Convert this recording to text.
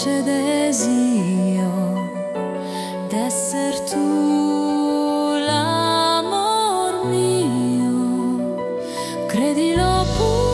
dolce desio d'esser tu l'amor mio, credilo pure.